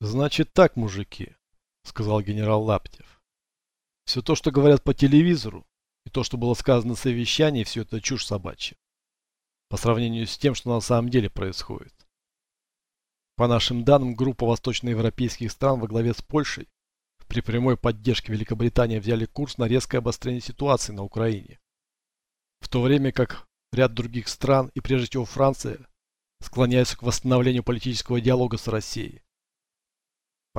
Значит так, мужики, сказал генерал Лаптев. Все то, что говорят по телевизору, и то, что было сказано на совещании, все это чушь собачья. По сравнению с тем, что на самом деле происходит. По нашим данным, группа восточноевропейских стран во главе с Польшей при прямой поддержке Великобритании взяли курс на резкое обострение ситуации на Украине. В то время как ряд других стран, и прежде всего Франция, склоняются к восстановлению политического диалога с Россией.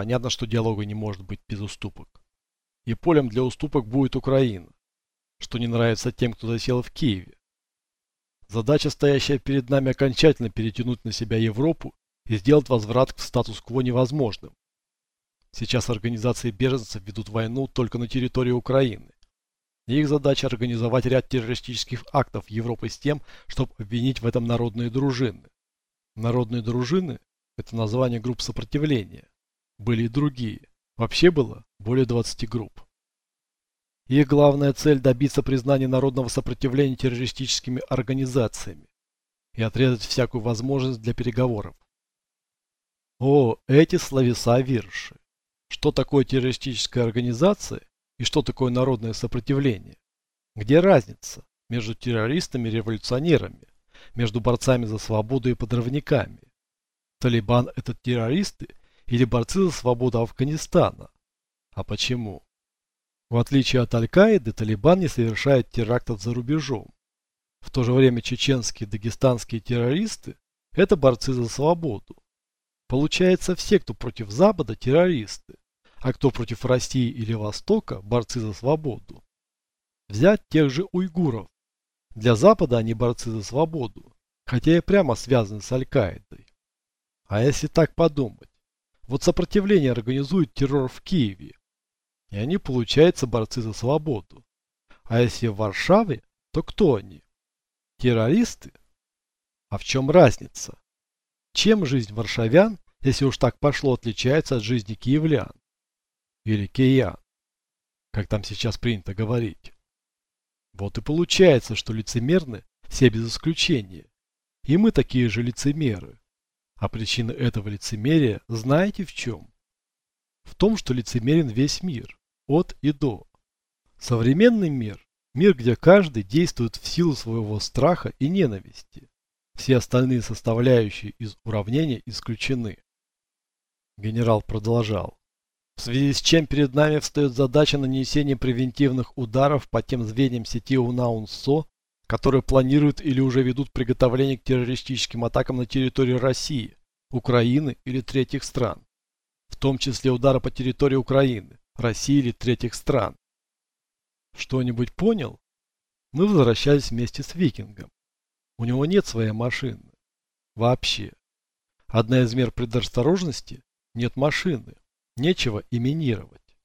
Понятно, что диалога не может быть без уступок. И полем для уступок будет Украина, что не нравится тем, кто засел в Киеве. Задача, стоящая перед нами, окончательно перетянуть на себя Европу и сделать возврат к статус-кво невозможным. Сейчас организации беженцев ведут войну только на территории Украины. И их задача организовать ряд террористических актов Европы с тем, чтобы обвинить в этом народные дружины. Народные дружины – это название групп сопротивления. Были и другие. Вообще было более 20 групп. Их главная цель – добиться признания народного сопротивления террористическими организациями и отрезать всякую возможность для переговоров. О, эти словеса вирши! Что такое террористическая организация и что такое народное сопротивление? Где разница между террористами и революционерами, между борцами за свободу и подрывниками? Талибан – это террористы или борцы за свободу Афганистана? А почему? В отличие от Аль-Каиды, Талибан не совершает терактов за рубежом. В то же время чеченские и дагестанские террористы – это борцы за свободу. Получается, все, кто против Запада – террористы а кто против России или Востока – борцы за свободу. Взять тех же уйгуров. Для Запада они борцы за свободу, хотя и прямо связаны с Аль-Каидой. А если так подумать, вот сопротивление организует террор в Киеве, и они, получается, борцы за свободу. А если в Варшаве, то кто они? Террористы? А в чем разница? Чем жизнь варшавян, если уж так пошло, отличается от жизни киевлян? или киян, как там сейчас принято говорить. Вот и получается, что лицемерны все без исключения. И мы такие же лицемеры. А причина этого лицемерия знаете в чем? В том, что лицемерен весь мир, от и до. Современный мир – мир, где каждый действует в силу своего страха и ненависти. Все остальные составляющие из уравнения исключены. Генерал продолжал в связи с чем перед нами встает задача нанесения превентивных ударов по тем звеньям сети УНАУНСО, которые планируют или уже ведут приготовление к террористическим атакам на территории России, Украины или третьих стран, в том числе удары по территории Украины, России или третьих стран. Что-нибудь понял? Мы возвращались вместе с Викингом. У него нет своей машины. Вообще. Одна из мер предосторожности – нет машины. Нечего иминировать.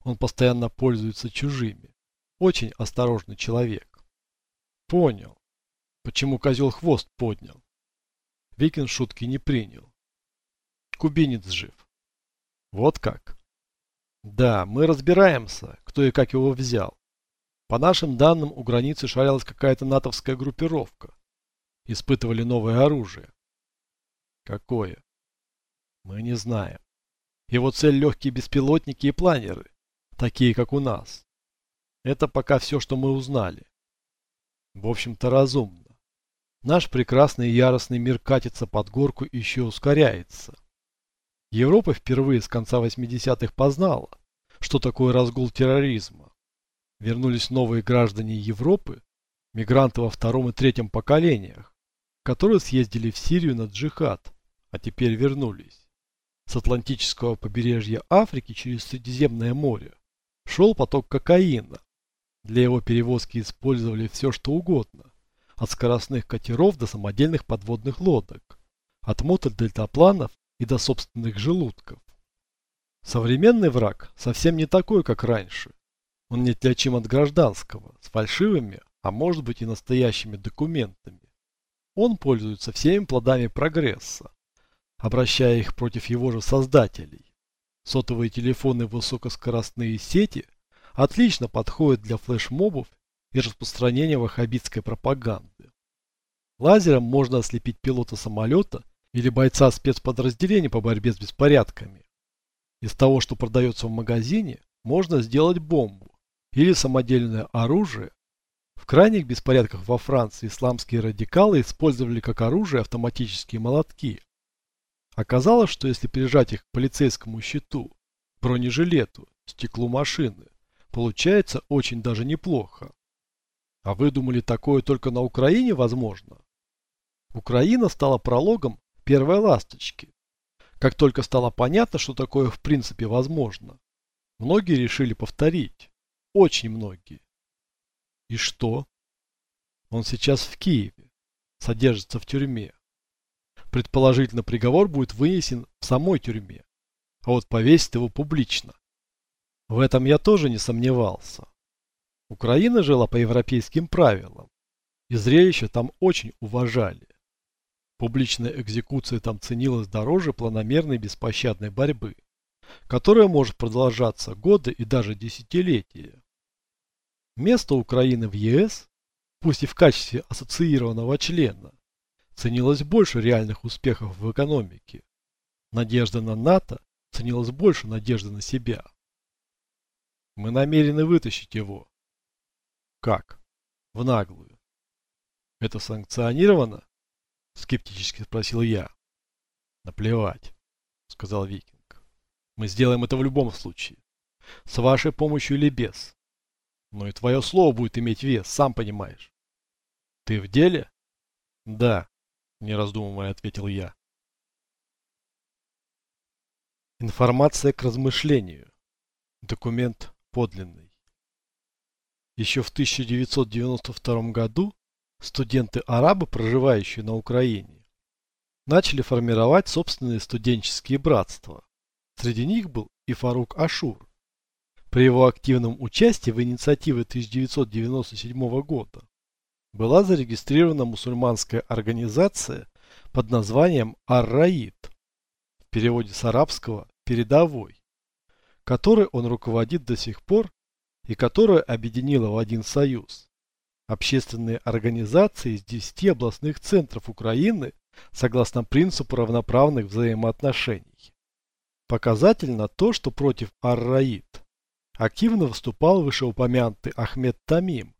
Он постоянно пользуется чужими. Очень осторожный человек. Понял. Почему козел хвост поднял? Викин шутки не принял. Кубинец жив. Вот как? Да, мы разбираемся, кто и как его взял. По нашим данным, у границы шарилась какая-то натовская группировка. Испытывали новое оружие. Какое? Мы не знаем. Его цель легкие беспилотники и планеры, такие как у нас. Это пока все, что мы узнали. В общем-то разумно. Наш прекрасный яростный мир катится под горку и еще ускоряется. Европа впервые с конца 80-х познала, что такое разгул терроризма. Вернулись новые граждане Европы, мигранты во втором и третьем поколениях, которые съездили в Сирию на джихад, а теперь вернулись. С Атлантического побережья Африки через Средиземное море шел поток кокаина. Для его перевозки использовали все что угодно, от скоростных катеров до самодельных подводных лодок, от мотодельтапланов и до собственных желудков. Современный враг совсем не такой, как раньше. Он неотличим от гражданского, с фальшивыми, а может быть и настоящими документами. Он пользуется всеми плодами прогресса, обращая их против его же создателей. Сотовые телефоны высокоскоростные сети отлично подходят для флешмобов и распространения ваххабитской пропаганды. Лазером можно ослепить пилота самолета или бойца спецподразделения по борьбе с беспорядками. Из того, что продается в магазине, можно сделать бомбу или самодельное оружие. В крайних беспорядках во Франции исламские радикалы использовали как оружие автоматические молотки. Оказалось, что если прижать их к полицейскому щиту, бронежилету, стеклу машины, получается очень даже неплохо. А вы думали, такое только на Украине возможно? Украина стала прологом первой ласточки. Как только стало понятно, что такое в принципе возможно, многие решили повторить. Очень многие. И что? Он сейчас в Киеве, содержится в тюрьме. Предположительно, приговор будет вынесен в самой тюрьме, а вот повесит его публично. В этом я тоже не сомневался. Украина жила по европейским правилам, и зрелище там очень уважали. Публичная экзекуция там ценилась дороже планомерной беспощадной борьбы, которая может продолжаться годы и даже десятилетия. Место Украины в ЕС, пусть и в качестве ассоциированного члена, ценилось больше реальных успехов в экономике. Надежда на НАТО ценилась больше надежды на себя. Мы намерены вытащить его. Как? В наглую. Это санкционировано? Скептически спросил я. Наплевать, сказал Викинг. Мы сделаем это в любом случае. С вашей помощью или без. Но и твое слово будет иметь вес, сам понимаешь. Ты в деле? Да, не раздумывая ответил я. Информация к размышлению. Документ подлинный. Еще в 1992 году студенты-арабы, проживающие на Украине, начали формировать собственные студенческие братства. Среди них был и Фарук Ашур. При его активном участии в инициативе 1997 года была зарегистрирована мусульманская организация под названием Ар-Раид, в переводе с арабского «передовой», которой он руководит до сих пор и которая объединила в один союз общественные организации из 10 областных центров Украины согласно принципу равноправных взаимоотношений. Показательно то, что против Ар-Раид активно выступал вышеупомянутый Ахмед Тамим,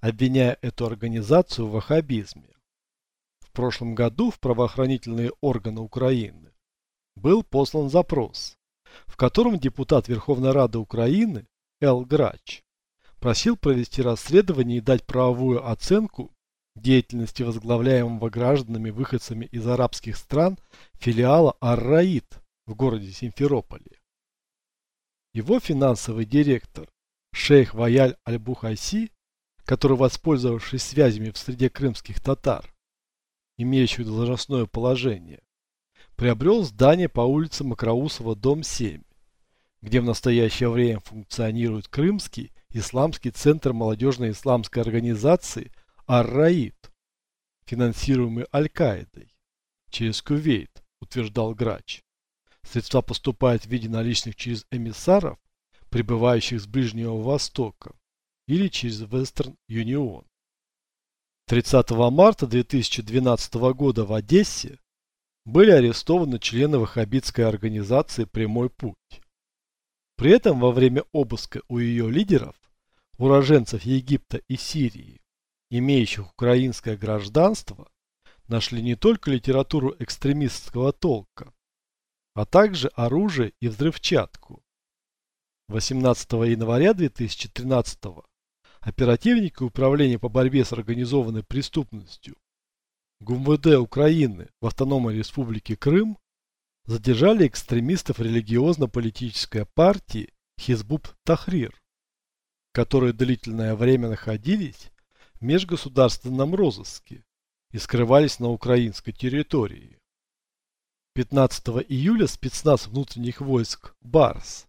обвиняя эту организацию в ваххабизме. В прошлом году в правоохранительные органы Украины был послан запрос, в котором депутат Верховной Рады Украины Эл Грач просил провести расследование и дать правовую оценку деятельности возглавляемого гражданами-выходцами из арабских стран филиала Ар-Раид в городе Симферополе. Его финансовый директор, шейх Ваяль Аль-Бухайси, который, воспользовавшись связями в среде крымских татар, имеющих должностное положение, приобрел здание по улице Макроусова, дом 7, где в настоящее время функционирует Крымский исламский центр молодежной исламской организации Ар-Раид, финансируемый Аль-Каидой, через Кувейт, утверждал Грач. Средства поступают в виде наличных через эмиссаров, прибывающих с Ближнего Востока, или через Western Union. 30 марта 2012 года в Одессе были арестованы члены ваххабитской организации «Прямой путь». При этом во время обыска у ее лидеров, уроженцев Египта и Сирии, имеющих украинское гражданство, нашли не только литературу экстремистского толка, а также оружие и взрывчатку. 18 января 2013 оперативники Управления по борьбе с организованной преступностью ГУМВД Украины в Автономной Республике Крым задержали экстремистов религиозно-политической партии Хизбуб Тахрир, которые длительное время находились в межгосударственном розыске и скрывались на украинской территории. 15 июля спецназ внутренних войск БАРС,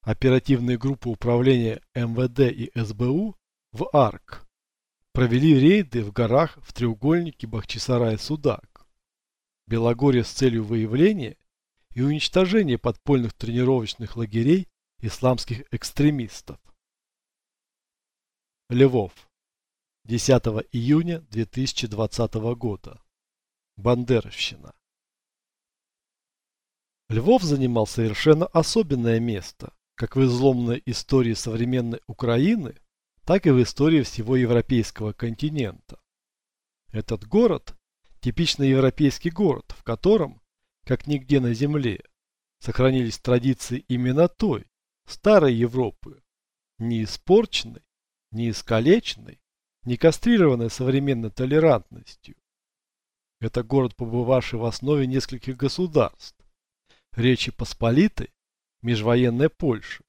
оперативные группы управления МВД и СБУ в АРК, провели рейды в горах в треугольнике Бахчисарай-Судак, Белогорье с целью выявления и уничтожения подпольных тренировочных лагерей исламских экстремистов. Львов. 10 июня 2020 года. Бандеровщина. Львов занимал совершенно особенное место, как в изломной истории современной Украины, так и в истории всего европейского континента. Этот город – типичный европейский город, в котором, как нигде на земле, сохранились традиции именно той, старой Европы, не испорченной, не искалеченной, не кастрированной современной толерантностью. Это город, побывавший в основе нескольких государств. Речи Посполитой, межвоенной Польши,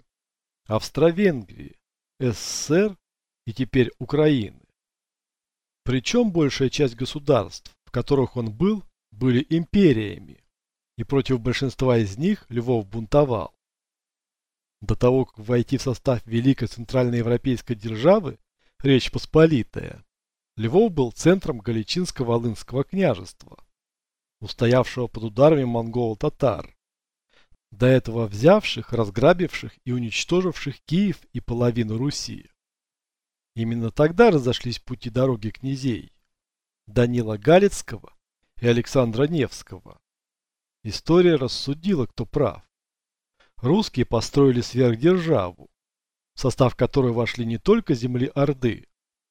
Австро-Венгрии, СССР и теперь Украины. Причем большая часть государств, в которых он был, были империями, и против большинства из них Львов бунтовал. До того, как войти в состав Великой Центральноевропейской державы, Речь Посполитая, Львов был центром Галичинско-Волынского княжества, устоявшего под ударами монголо-татар, до этого взявших, разграбивших и уничтоживших Киев и половину Руси. Именно тогда разошлись пути дороги князей Данила Галицкого и Александра Невского. История рассудила, кто прав. Русские построили сверхдержаву, в состав которой вошли не только земли Орды,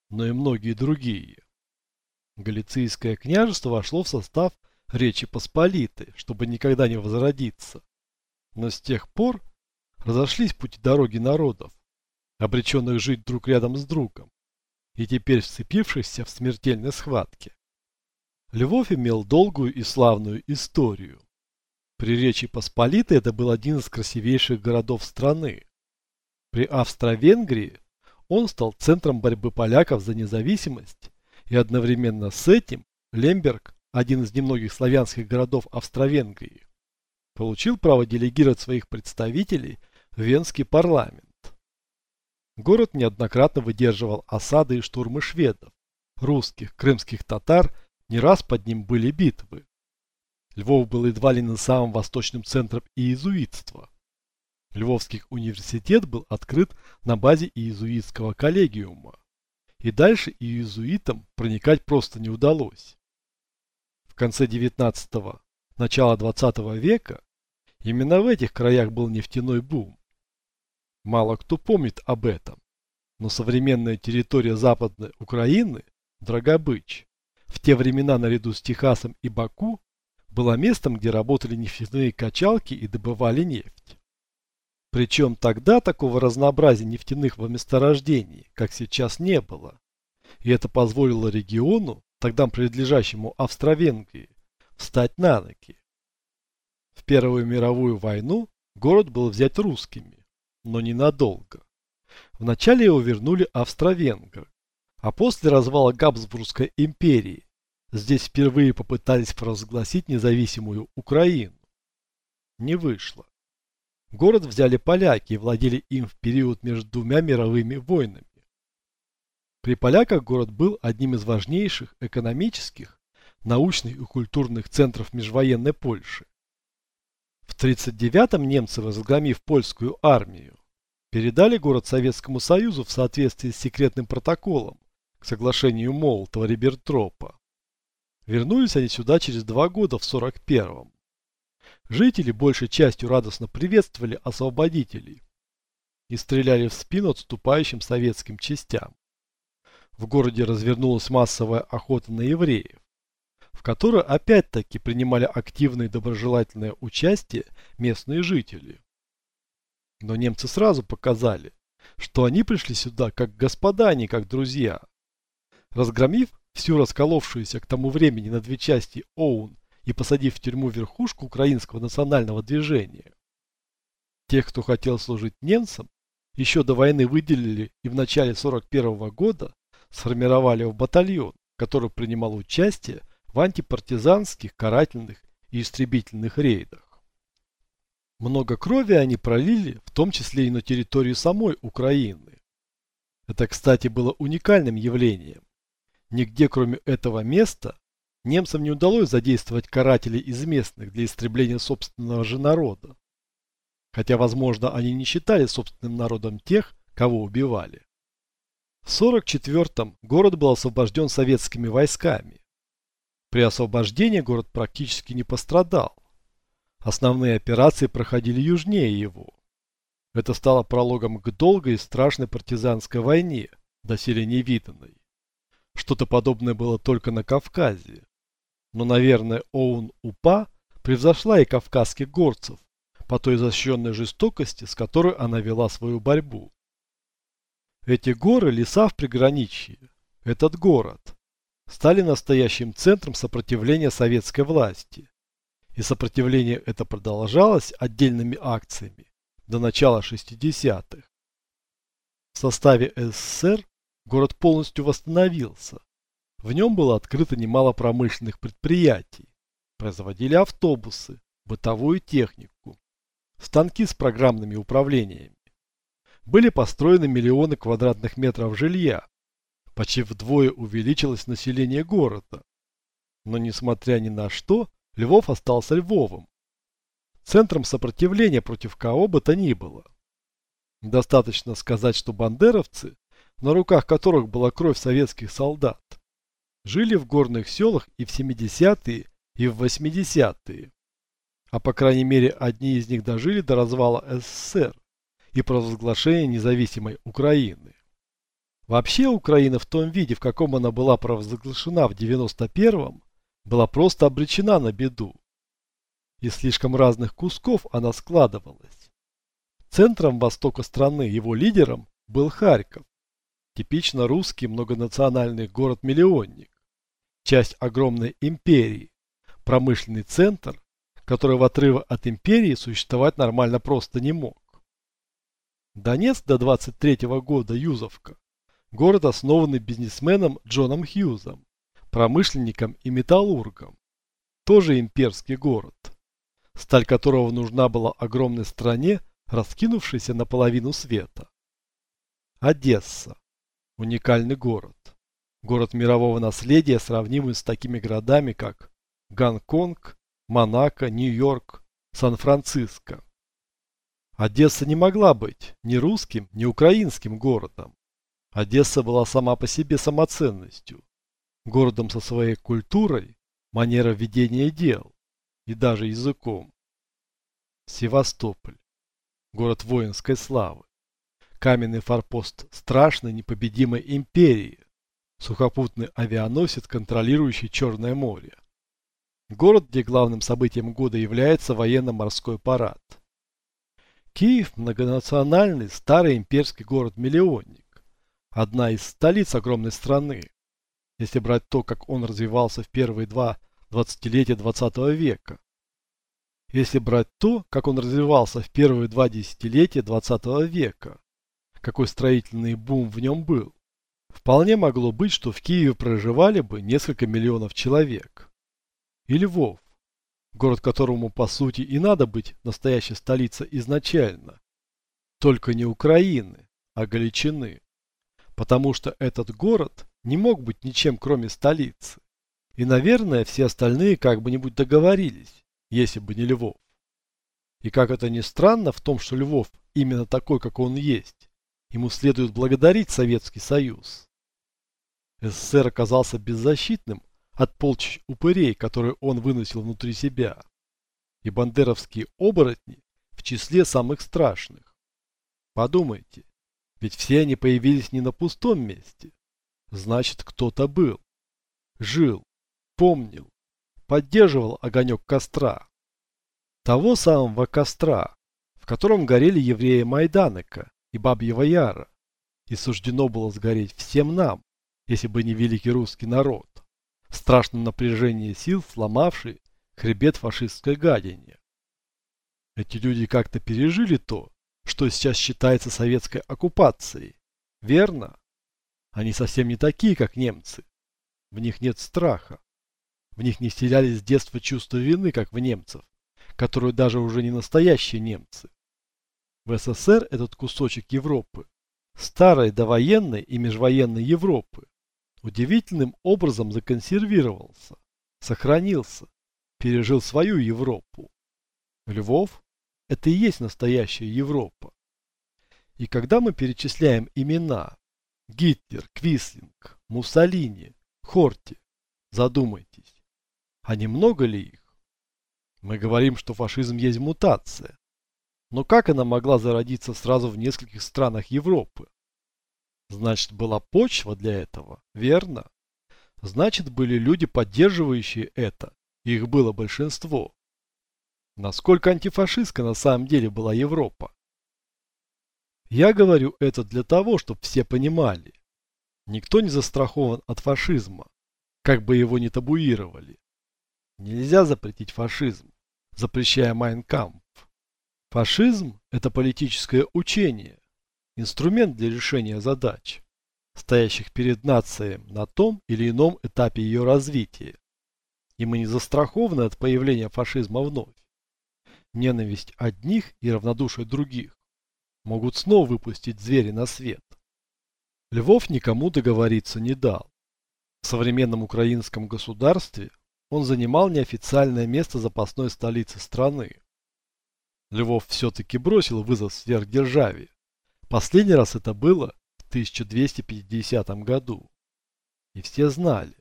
но и многие другие. Галицийское княжество вошло в состав Речи Посполитой, чтобы никогда не возродиться. Но с тех пор разошлись пути дороги народов, обреченных жить друг рядом с другом, и теперь вцепившихся в смертельной схватке. Львов имел долгую и славную историю. При Речи Посполитой это был один из красивейших городов страны. При Австро-Венгрии он стал центром борьбы поляков за независимость, и одновременно с этим Лемберг, один из немногих славянских городов Австро-Венгрии, получил право делегировать своих представителей в Венский парламент. Город неоднократно выдерживал осады и штурмы шведов, русских, крымских татар, не раз под ним были битвы. Львов был едва ли не самым восточным центром иезуитства. Львовский университет был открыт на базе иезуитского коллегиума, и дальше иезуитам проникать просто не удалось. В конце 19-го, начало 20 века именно в этих краях был нефтяной бум. Мало кто помнит об этом, но современная территория Западной Украины, Драгобыч, в те времена наряду с Техасом и Баку, была местом, где работали нефтяные качалки и добывали нефть. Причем тогда такого разнообразия нефтяных месторождений, как сейчас, не было. И это позволило региону, тогда принадлежащему Австро-Венгрии, встать на ноги. В Первую мировую войну город был взят русскими, но ненадолго. Вначале его вернули австро-венгры, а после развала Габсбургской империи здесь впервые попытались провозгласить независимую Украину. Не вышло. Город взяли поляки и владели им в период между двумя мировыми войнами. При поляках город был одним из важнейших экономических, научных и культурных центров межвоенной Польши. В 1939-м немцы, разгромив польскую армию, передали город Советскому Союзу в соответствии с секретным протоколом к соглашению Молотова-Риббентропа. Вернулись они сюда через два года в 41-м. Жители большей частью радостно приветствовали освободителей и стреляли в спину отступающим советским частям. В городе развернулась массовая охота на евреев, в которой опять-таки принимали активное и доброжелательное участие местные жители. Но немцы сразу показали, что они пришли сюда как господа, а не как друзья. Разгромив всю расколовшуюся к тому времени на две части Оун и посадив в тюрьму верхушку украинского национального движения. Тех, кто хотел служить немцам, еще до войны выделили и в начале 41 -го года сформировали в батальон, который принимал участие в антипартизанских, карательных и истребительных рейдах. Много крови они пролили, в том числе и на территории самой Украины. Это, кстати, было уникальным явлением. Нигде, кроме этого места, Немцам не удалось задействовать карателей из местных для истребления собственного же народа. Хотя, возможно, они не считали собственным народом тех, кого убивали. В 44-м город был освобожден советскими войсками. При освобождении город практически не пострадал. Основные операции проходили южнее его. Это стало прологом к долгой и страшной партизанской войне, доселе невиданной. Что-то подобное было только на Кавказе. Но, наверное, Оун-Упа превзошла и кавказских горцев по той защищенной жестокости, с которой она вела свою борьбу. Эти горы, леса в приграничье, этот город, стали настоящим центром сопротивления советской власти. И сопротивление это продолжалось отдельными акциями до начала 60-х. В составе СССР город полностью восстановился. В нем было открыто немало промышленных предприятий. Производили автобусы, бытовую технику, станки с программными управлениями. Были построены миллионы квадратных метров жилья. Почти вдвое увеличилось население города. Но несмотря ни на что, Львов остался Львовом. Центром сопротивления против кого бы то ни было. Достаточно сказать, что бандеровцы, на руках которых была кровь советских солдат, жили в горных селах и в 70-е, и в 80-е. А по крайней мере одни из них дожили до развала СССР и провозглашения независимой Украины. Вообще Украина в том виде, в каком она была провозглашена в 91-м, была просто обречена на беду. Из слишком разных кусков она складывалась. Центром востока страны, его лидером, был Харьков. Типично русский многонациональный город-миллионник. Часть огромной империи. Промышленный центр, который в отрыве от империи существовать нормально просто не мог. Донецк до 23 -го года Юзовка. Город, основанный бизнесменом Джоном Хьюзом, промышленником и металлургом. Тоже имперский город, сталь которого нужна была огромной стране, раскинувшейся на половину света. Одесса. Уникальный город. Город мирового наследия, сравнимый с такими городами, как Гонконг, Монако, Нью-Йорк, Сан-Франциско. Одесса не могла быть ни русским, ни украинским городом. Одесса была сама по себе самоценностью, городом со своей культурой, манерой ведения дел и даже языком. Севастополь. Город воинской славы. Каменный форпост страшной непобедимой империи. Сухопутный авианосец, контролирующий Черное море. Город, где главным событием года является военно-морской парад. Киев – многонациональный, старый имперский город-миллионник. Одна из столиц огромной страны, если брать то, как он развивался в первые два двадцатилетия 20 века. Если брать то, как он развивался в первые два десятилетия 20 века, какой строительный бум в нем был, вполне могло быть, что в Киеве проживали бы несколько миллионов человек. И Львов, город которому по сути и надо быть настоящей столицей изначально, только не Украины, а Галичины, потому что этот город не мог быть ничем кроме столицы. И, наверное, все остальные как бы нибудь договорились, если бы не Львов. И как это ни странно в том, что Львов именно такой, как он есть, ему следует благодарить Советский Союз. СССР оказался беззащитным от полчищ упырей, которые он выносил внутри себя. И бандеровские оборотни в числе самых страшных. Подумайте, ведь все они появились не на пустом месте. Значит, кто-то был. Жил, помнил, поддерживал огонек костра. Того самого костра, в котором горели евреи Майданека и Бабьего Яра. И суждено было сгореть всем нам, если бы не великий русский народ. В страшном напряжении сил сломавший хребет фашистской гадине. Эти люди как-то пережили то, что сейчас считается советской оккупацией. Верно? Они совсем не такие, как немцы. В них нет страха. В них не вселялись с детства чувство вины, как в немцев, которые даже уже не настоящие немцы. В СССР этот кусочек Европы, старой довоенной и межвоенной Европы, удивительным образом законсервировался, сохранился, пережил свою Европу. Львов – это и есть настоящая Европа. И когда мы перечисляем имена, Гитлер, Квислинг, Муссолини, Хорти. Задумайтесь, а немного ли их? Мы говорим, что фашизм есть мутация. Но как она могла зародиться сразу в нескольких странах Европы? Значит, была почва для этого, верно? Значит, были люди, поддерживающие это, и их было большинство. Насколько антифашистка на самом деле была Европа? Я говорю это для того, чтобы все понимали. Никто не застрахован от фашизма, как бы его ни табуировали. Нельзя запретить фашизм, запрещая Майнкамп. Фашизм – это политическое учение, инструмент для решения задач, стоящих перед нацией на том или ином этапе ее развития. И мы не застрахованы от появления фашизма вновь. Ненависть одних и равнодушие других могут снова выпустить звери на свет. Львов никому договориться не дал. В современном украинском государстве он занимал неофициальное место запасной столицы страны. Львов все-таки бросил вызов сверхдержаве. Последний раз это было в 1250 году. И все знали,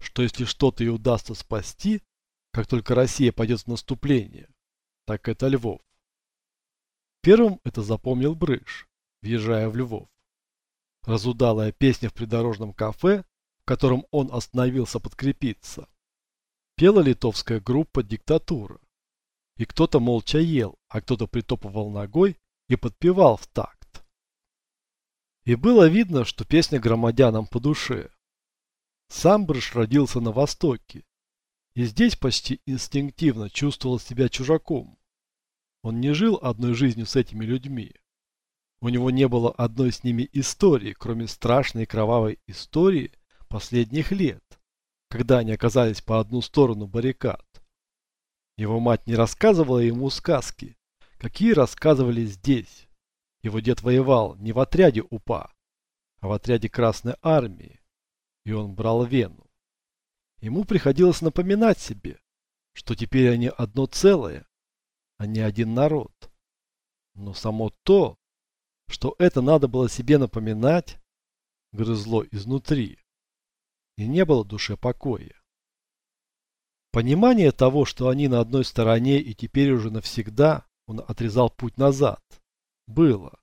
что если что-то и удастся спасти, как только Россия пойдет в наступление, так это Львов. Первым это запомнил Брыш, въезжая в Львов. Разудалая песня в придорожном кафе, в котором он остановился подкрепиться. Пела литовская группа «Диктатура». И кто-то молча ел, а кто-то притопывал ногой и подпевал в такт. И было видно, что песня громадянам по душе. Сам Брыш родился на Востоке, и здесь почти инстинктивно чувствовал себя чужаком. Он не жил одной жизнью с этими людьми. У него не было одной с ними истории, кроме страшной кровавой истории последних лет, когда они оказались по одну сторону баррикад. Его мать не рассказывала ему сказки, какие рассказывали здесь. Его дед воевал не в отряде УПА, а в отряде Красной Армии, и он брал Вену. Ему приходилось напоминать себе, что теперь они одно целое, а не один народ. Но само то, что это надо было себе напоминать, грызло изнутри, и не было душе покоя. Понимание того, что они на одной стороне и теперь уже навсегда, он отрезал путь назад, было.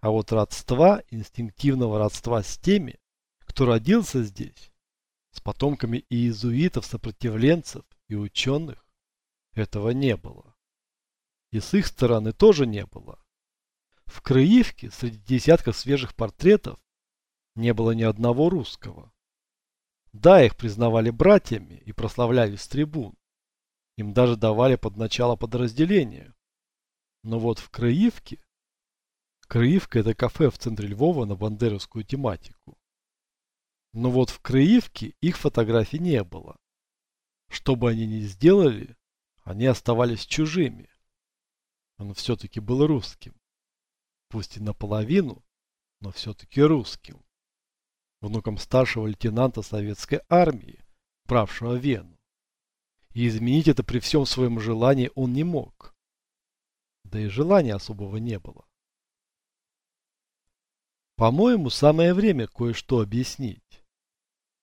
А вот родства, инстинктивного родства с теми, кто родился здесь, с потомками иезуитов, сопротивленцев и ученых, этого не было. И с их стороны тоже не было. В Крыивке среди десятков свежих портретов не было ни одного русского. Да, их признавали братьями и прославляли с трибун. Им даже давали под начало подразделения. Но вот в Краивке... Краивка это кафе в центре Львова на бандеровскую тематику. Но вот в Краивке их фотографий не было. Что бы они ни сделали, они оставались чужими. Он все-таки был русским. Пусть и наполовину, но все-таки русским внуком старшего лейтенанта советской армии, правшего Вену. И изменить это при всем своем желании он не мог. Да и желания особого не было. По-моему, самое время кое-что объяснить.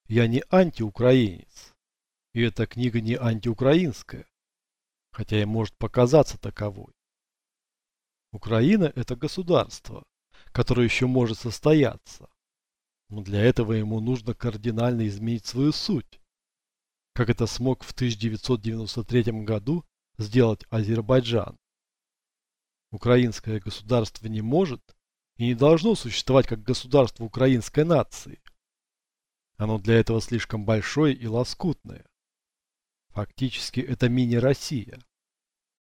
Я не антиукраинец. И эта книга не антиукраинская, хотя и может показаться таковой. Украина – это государство, которое еще может состояться. Но для этого ему нужно кардинально изменить свою суть. Как это смог в 1993 году сделать Азербайджан. Украинское государство не может и не должно существовать как государство украинской нации. Оно для этого слишком большое и лоскутное. Фактически это мини-Россия.